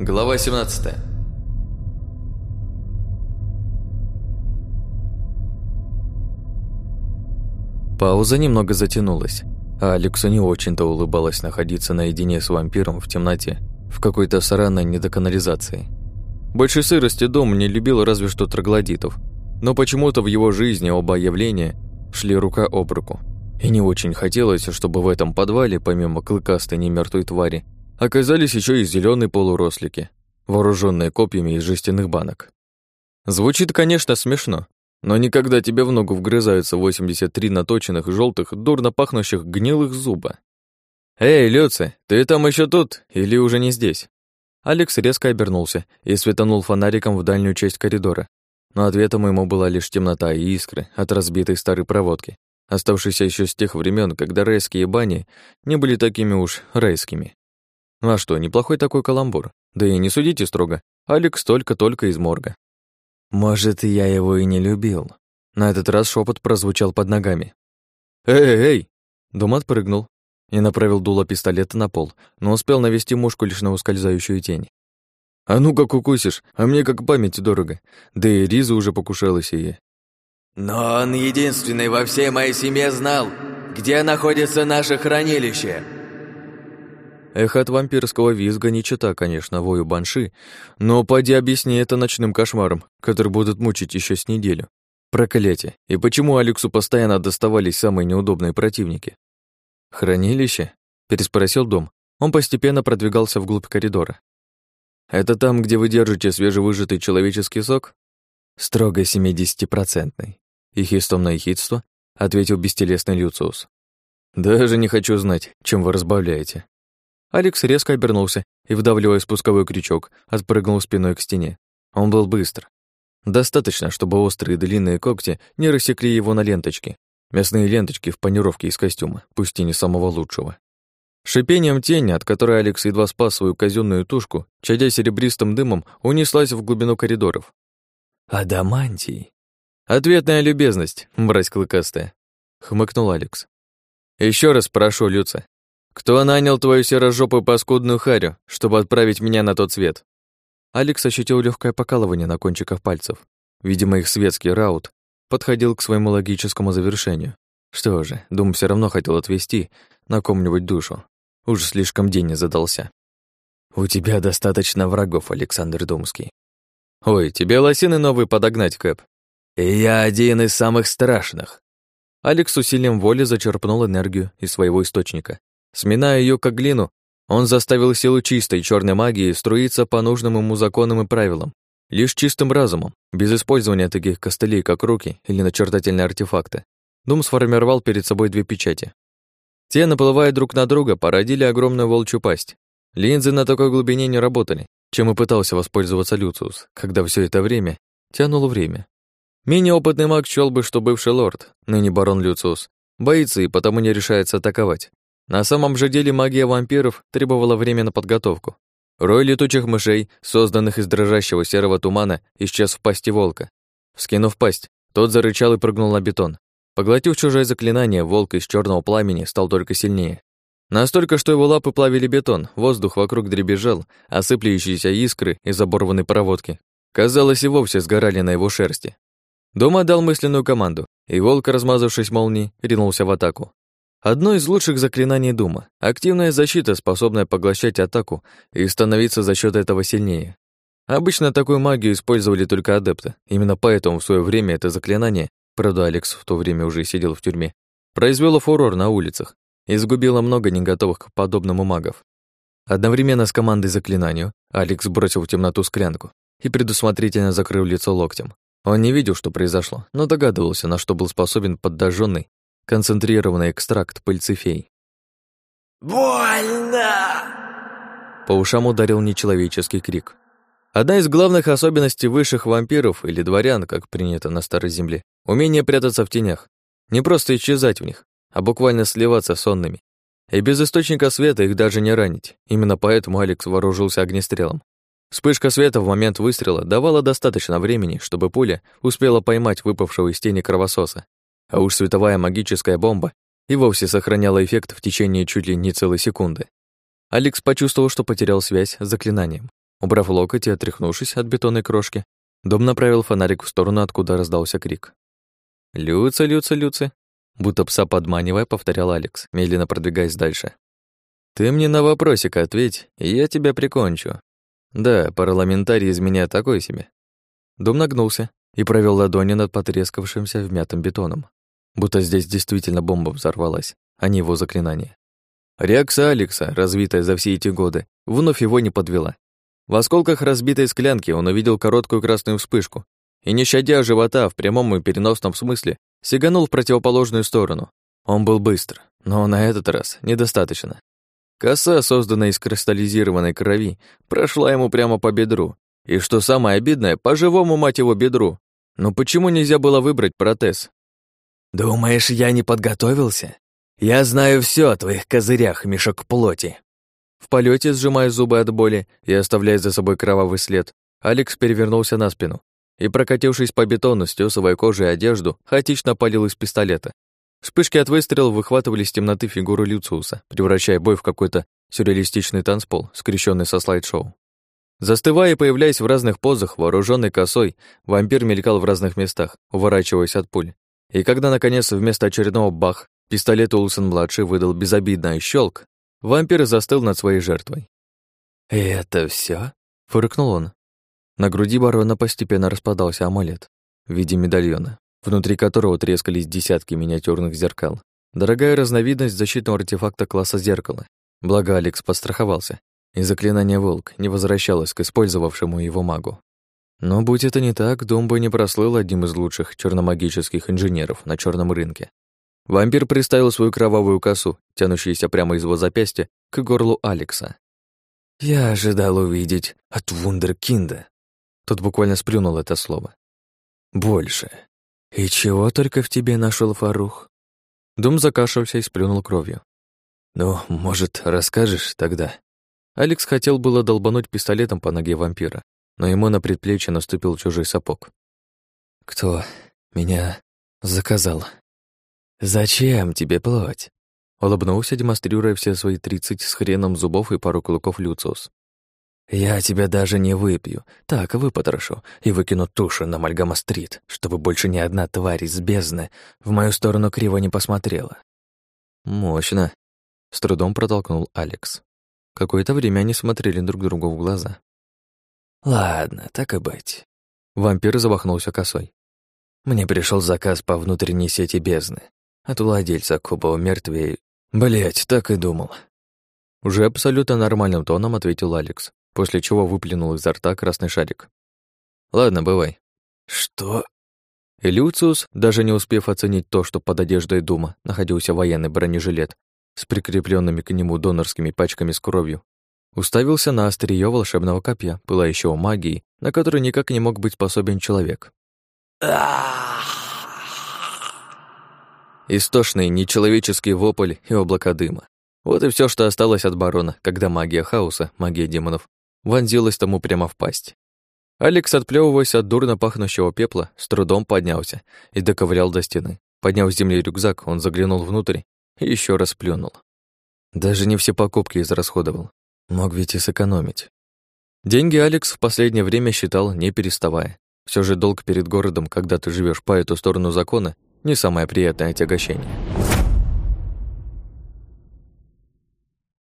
Глава 17 Пауза немного затянулась, а Алексу не очень-то улыбалось находиться наедине с вампиром в темноте, в какой-то сраной недоканализации. Больше сырости дом не любил разве что троглодитов, но почему-то в его жизни оба явления шли рука об руку. И не очень хотелось, чтобы в этом подвале, помимо клыкастой немертвой твари, оказались еще и зеленые полурослики, вооруженные копьями из жестяных банок. Звучит, конечно, смешно, но никогда тебе в ногу вгрызаются 83 наточенных, желтых, дурно пахнущих гнилых зуба. «Эй, Люци, ты там еще тут или уже не здесь?» Алекс резко обернулся и светанул фонариком в дальнюю часть коридора. Но ответом ему была лишь темнота и искры от разбитой старой проводки, оставшейся еще с тех времен, когда райские бани не были такими уж райскими. Ну а что, неплохой такой каламбур. Да и не судите строго. Алекс только-только из морга. Может, я его и не любил. На этот раз шепот прозвучал под ногами. «Эй, эй!» Дом отпрыгнул и направил дуло пистолета на пол, но успел навести мушку лишь на ускользающую тень. «А ну как укусишь, а мне как память дорого. Да и Риза уже покушалась ей». «Но он единственный во всей моей семье знал, где находится наше хранилище!» Эхо от вампирского визга не чита, конечно, вою банши, но поди объясни это ночным кошмаром, который будут мучить еще с неделю. Проклятие. И почему Алексу постоянно доставались самые неудобные противники? «Хранилище?» — переспросил дом. Он постепенно продвигался вглубь коридора. «Это там, где вы держите свежевыжатый человеческий сок?» «Строго семидесятипроцентный». И хистом на ехидство ответил бестелесный Люциус. «Даже не хочу знать, чем вы разбавляете». Алекс резко обернулся и, вдавливая спусковой крючок, отпрыгнул спиной к стене. Он был быстр. Достаточно, чтобы острые длинные когти не рассекли его на ленточки. Мясные ленточки в панировке из костюма, пусть и не самого лучшего. Шипением тени, от которой Алекс едва спас свою казенную тушку, чадя серебристым дымом, унеслась в глубину коридоров. «Адамантий!» «Ответная любезность, мразь клыкастая!» — хмыкнул Алекс. Еще раз прошу, Люца, «Кто нанял твою серожопую паскудную харю, чтобы отправить меня на тот свет?» Алекс ощутил легкое покалывание на кончиках пальцев. Видимо, их светский раут подходил к своему логическому завершению. Что же, Дум все равно хотел отвести на ком-нибудь душу. Уж слишком день не задался. «У тебя достаточно врагов, Александр Думский». «Ой, тебе лосины новые подогнать, Кэп». «И я один из самых страшных». Алекс усилием воли зачерпнул энергию из своего источника Сминая ее как глину, он заставил силу чистой черной магии струиться по нужным ему законам и правилам, лишь чистым разумом, без использования таких костылей, как руки или начертательные артефакты. Дум сформировал перед собой две печати. Те, наплывая друг на друга, породили огромную волчью пасть. Линзы на такой глубине не работали, чем и пытался воспользоваться Люциус, когда все это время тянуло время. Менее опытный маг счёл бы, что бывший лорд, ныне барон Люциус, боится и потому не решается атаковать. На самом же деле магия вампиров требовала время на подготовку. Рой летучих мышей, созданных из дрожащего серого тумана, исчез в пасти волка. Вскинув пасть, тот зарычал и прыгнул на бетон. Поглотив чужое заклинание, волк из черного пламени стал только сильнее. Настолько, что его лапы плавили бетон, воздух вокруг дребезжал, а искры из оборванной проводки, казалось, и вовсе сгорали на его шерсти. Дома дал мысленную команду, и волк, размазавшись молнией, ринулся в атаку. Одно из лучших заклинаний Дума — активная защита, способная поглощать атаку и становиться за счет этого сильнее. Обычно такую магию использовали только адепты. Именно поэтому в свое время это заклинание, правда, Алекс в то время уже сидел в тюрьме, произвело фурор на улицах и сгубило много неготовых к подобному магов. Одновременно с командой заклинанию Алекс бросил в темноту склянку и предусмотрительно закрыл лицо локтем. Он не видел, что произошло, но догадывался, на что был способен подожженный концентрированный экстракт пыльцы фей. «Больно!» По ушам ударил нечеловеческий крик. Одна из главных особенностей высших вампиров или дворян, как принято на Старой Земле, умение прятаться в тенях. Не просто исчезать в них, а буквально сливаться сонными. И без источника света их даже не ранить. Именно поэтому Алекс вооружился огнестрелом. Вспышка света в момент выстрела давала достаточно времени, чтобы пуля успела поймать выпавшего из тени кровососа а уж световая магическая бомба и вовсе сохраняла эффект в течение чуть ли не целой секунды. Алекс почувствовал, что потерял связь с заклинанием. Убрав локоть и отряхнувшись от бетонной крошки, Дом направил фонарик в сторону, откуда раздался крик. «Люца, Люца, Люца!» Будто пса подманивая, повторял Алекс, медленно продвигаясь дальше. «Ты мне на вопросик ответь, и я тебя прикончу. Да, парламентарий из меня такой себе». Дом нагнулся и провел ладони над потрескавшимся вмятым бетоном. Будто здесь действительно бомба взорвалась, а не его заклинание. Реакция Алекса, развитая за все эти годы, вновь его не подвела. В осколках разбитой склянки он увидел короткую красную вспышку и, не щадя живота в прямом и переносном смысле, сиганул в противоположную сторону. Он был быстр, но на этот раз недостаточно. Коса, созданная из кристаллизированной крови, прошла ему прямо по бедру. И что самое обидное, по живому, мать его, бедру. Но почему нельзя было выбрать протез? «Думаешь, я не подготовился? Я знаю все о твоих козырях, мешок плоти», в полете, сжимая зубы от боли и оставляя за собой кровавый след, Алекс перевернулся на спину и, прокатившись по бетону, стёсывая кожу и одежду, хаотично палил из пистолета. Вспышки от выстрелов выхватывали из темноты фигуру Люциуса, превращая бой в какой-то сюрреалистичный танцпол, скрещенный со слайд-шоу. Застывая и появляясь в разных позах, вооруженный косой, вампир мелькал в разных местах, уворачиваясь от пуль. И когда, наконец, вместо очередного бах, пистолет Улсон-младший выдал безобидный щелк, Вампир застыл над своей жертвой. «И это все? фыркнул он. На груди барона постепенно распадался амулет в виде медальона, внутри которого трескались десятки миниатюрных зеркал. Дорогая разновидность защитного артефакта класса зеркала. Благо Алекс подстраховался, и заклинание «Волк» не возвращалось к использовавшему его магу. Но будь это не так, дом бы не прослыл одним из лучших черномагических инженеров на черном рынке. Вампир приставил свою кровавую косу, тянущуюся прямо из его запястья, к горлу Алекса. «Я ожидал увидеть от вундеркинда». Тот буквально сплюнул это слово. «Больше. И чего только в тебе нашел Фарух?» Дум закашлялся и сплюнул кровью. «Ну, может, расскажешь тогда?» Алекс хотел было долбануть пистолетом по ноге вампира, но ему на предплечье наступил чужой сапог. «Кто меня заказал?» «Зачем тебе плоть?» Улыбнулся, демонстрируя все свои тридцать с хреном зубов и пару клыков Люциус. «Я тебя даже не выпью, так выпотрошу и выкину тушу на Мальгама-стрит, чтобы больше ни одна тварь из бездны в мою сторону криво не посмотрела». «Мощно», — с трудом протолкнул Алекс. Какое-то время они смотрели друг другу в глаза. «Ладно, так и быть». Вампир замахнулся косой. «Мне пришел заказ по внутренней сети бездны. От владельца Куба мертвей. Блять, так и думал. Уже абсолютно нормальным тоном ответил Алекс, после чего выплюнул изо рта красный шарик. Ладно, бывай. Что? И Люциус, даже не успев оценить то, что под одеждой Дума находился военный бронежилет с прикрепленными к нему донорскими пачками с кровью, уставился на острие волшебного копья, пылающего магией, на который никак не мог быть способен человек. Истошный, нечеловеческий вопль и облако дыма. Вот и все, что осталось от барона, когда магия хаоса, магия демонов, вонзилась тому прямо в пасть. Алекс, отплёвываясь от дурно пахнущего пепла, с трудом поднялся и доковылял до стены. Подняв с земли рюкзак, он заглянул внутрь и еще раз плюнул. Даже не все покупки израсходовал. Мог ведь и сэкономить. Деньги Алекс в последнее время считал, не переставая. Все же долг перед городом, когда ты живешь по эту сторону закона, не самое приятное отягощение.